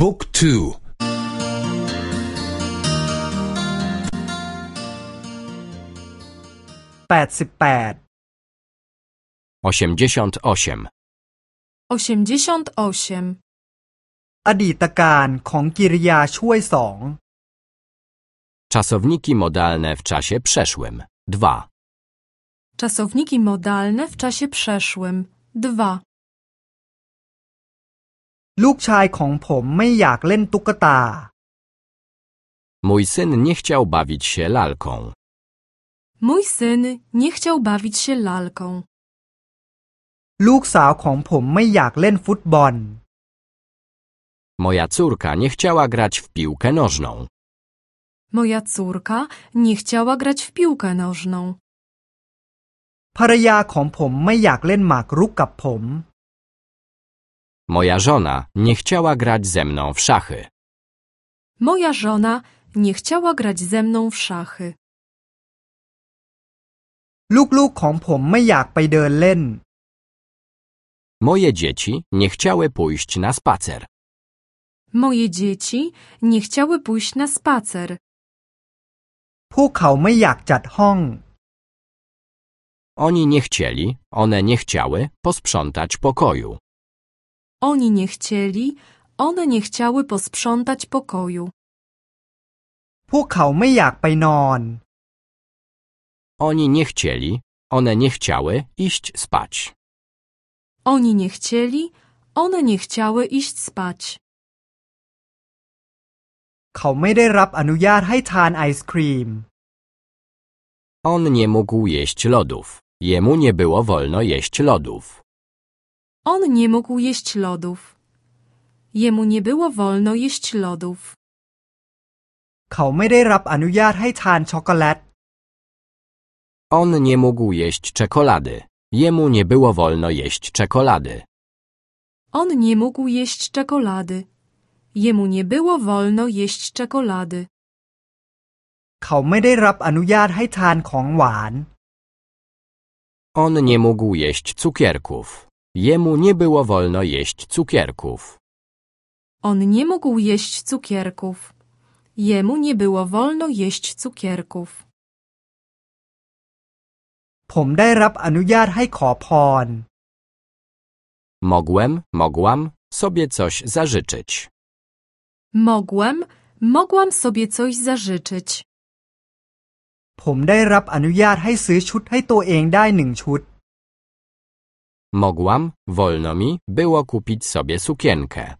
บุ๊กทู แปดสิบแปด osiemdziesiąt osiem, 88. อดีตการของกิริยาช่วยสอง czasowniki modalne w czasie przeszłym, dwa, Czasowniki modalne w czasie przeszłym. 2. ลูกชายของผมไม่อยากเล่นตุ๊กตา mój syn nie chciał bawić się lalką, Mój syn nie chciał bawić się lalką. ลูกสาวของผมไม่อยากเล่นฟุตบอล moja córka nie chciała grać w piłkę nożną, Moja córka nie chciała grać w piłkę nożną. ภรรยาของผมไม่อยากเล่นหมากรุกกับผม moja żona nie chciała grać ze mną w szachy, Moja żona nie chciała grać ze mną w szachy. ลูกๆของผมไม่อยากไปเดินเล่น moje dzieci nie chciały pójść na spacer, Moje dzieci nie chciały pójść na spacer. พวกเขาไม่อยากจัดห้อง oni nie chcieli, one nie chciały posprzątać pokoju, Oni nie chcieli, one nie chciały posprzątać pokoju. พวกเขาไม่อยากไปนอน oni nie chcieli, one nie chciały iść spać. Oni nie chcieli, one nie chciały iść spać. เขาไม่ได้รับอนุญาตให้ทานไอศครีม On nie mógł jeść lodów. Jemu nie było wolno jeść lodów. On nie mógł jeść lodów. Jemu nie było wolno jeść lodów. เขาไม่ได้รับอนุญาตให้ทานช็อกโกแลต On nie mógł jeść czekolady. Jemu nie było wolno jeść czekolady. On nie mógł jeść czekolady. Jemu nie było wolno jeść czekolady. เขาไม่ได้รับอนุญาตให้ทานของหวาน On nie mógł jeść cukierków. Jemu nie było wolno jeść cukierków. On nie mógł jeść cukierków. Jemu nie było wolno jeść cukierków. ผมได้รับอนุญาตให้ขอพร Mogłem, mogłam sobie coś zażyczyć. Mogłem, mogłam sobie coś zażyczyć. ผมได้รับอนุญาตให้ซื้อชุดให้ตัวเองได้หนึ่งชุด Mogłam, wolno mi było kupić sobie sukienkę.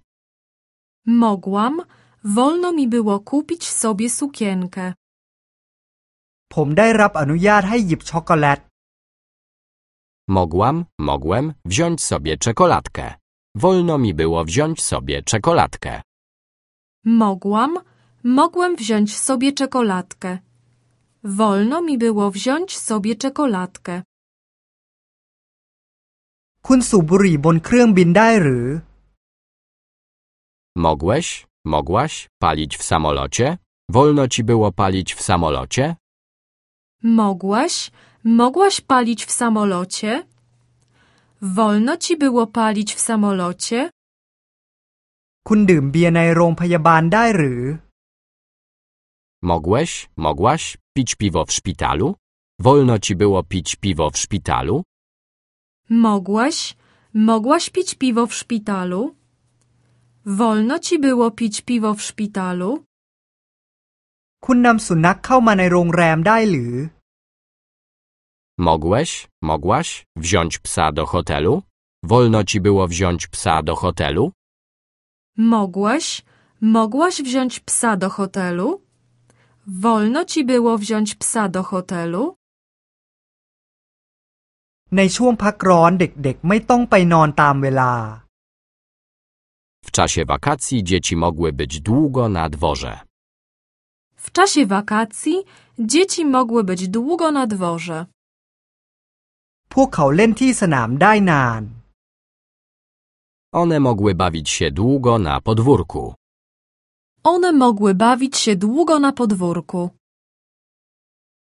Mogłam, wolno mi było kupić sobie sukienkę. ผมได้รับอนุญาตให้หยิบช็อกโกแลต Mogłam, mogłem wziąć sobie czekoladkę. Wolno mi było wziąć sobie czekoladkę. Mogłam, mogłem wziąć sobie czekoladkę. Wolno mi było wziąć sobie czekoladkę. คุณสูบบุหรี่บนเครื่องบินได้หรือ Mogłeś, mogłaś palić w samolocie? Wolno ci było palić w samolocie? Mogłaś, mogłaś palić w samolocie? Wolno ci było palić w samolocie? คุณดื่มเบียร์ในโรงพยาบาลได้หรือ Mogłeś, mogłaś pić piwo w szpitalu? Wolno ci było pić piwo w szpitalu? Mogłaś, mogłaś pić piwo w szpitalu? Wolno ci było pić piwo w szpitalu? คุณนำสุนัขเข้ามาในโรงแรมได้หรือ Mogłeś, mogłaś wziąć psa do hotelu? Wolno ci było wziąć psa do hotelu? Mogłaś, mogłaś wziąć psa do hotelu? Wolno ci było wziąć psa do hotelu? ในช่วงพักร้อนเด็กๆ ไม่ต้องไปนอนตามเวลา W czasie wakacji dzieci mogły być długo na dworze. W czasie wakacji dzieci mogły być długo na dworze. พวกเขาเล่นที่สนามได้นาน One mogły bawić się długo na podwórku. One mogły bawić się długo na podwórku.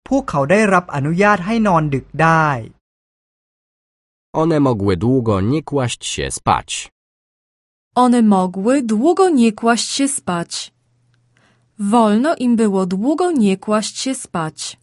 พวกเขาได้รับอนุญาตให้นอนดึกได้ one mogły długo nie kłaść się spać. One mogły długo nie kłaść się spać. Wolno im było długo nie kłaść się spać.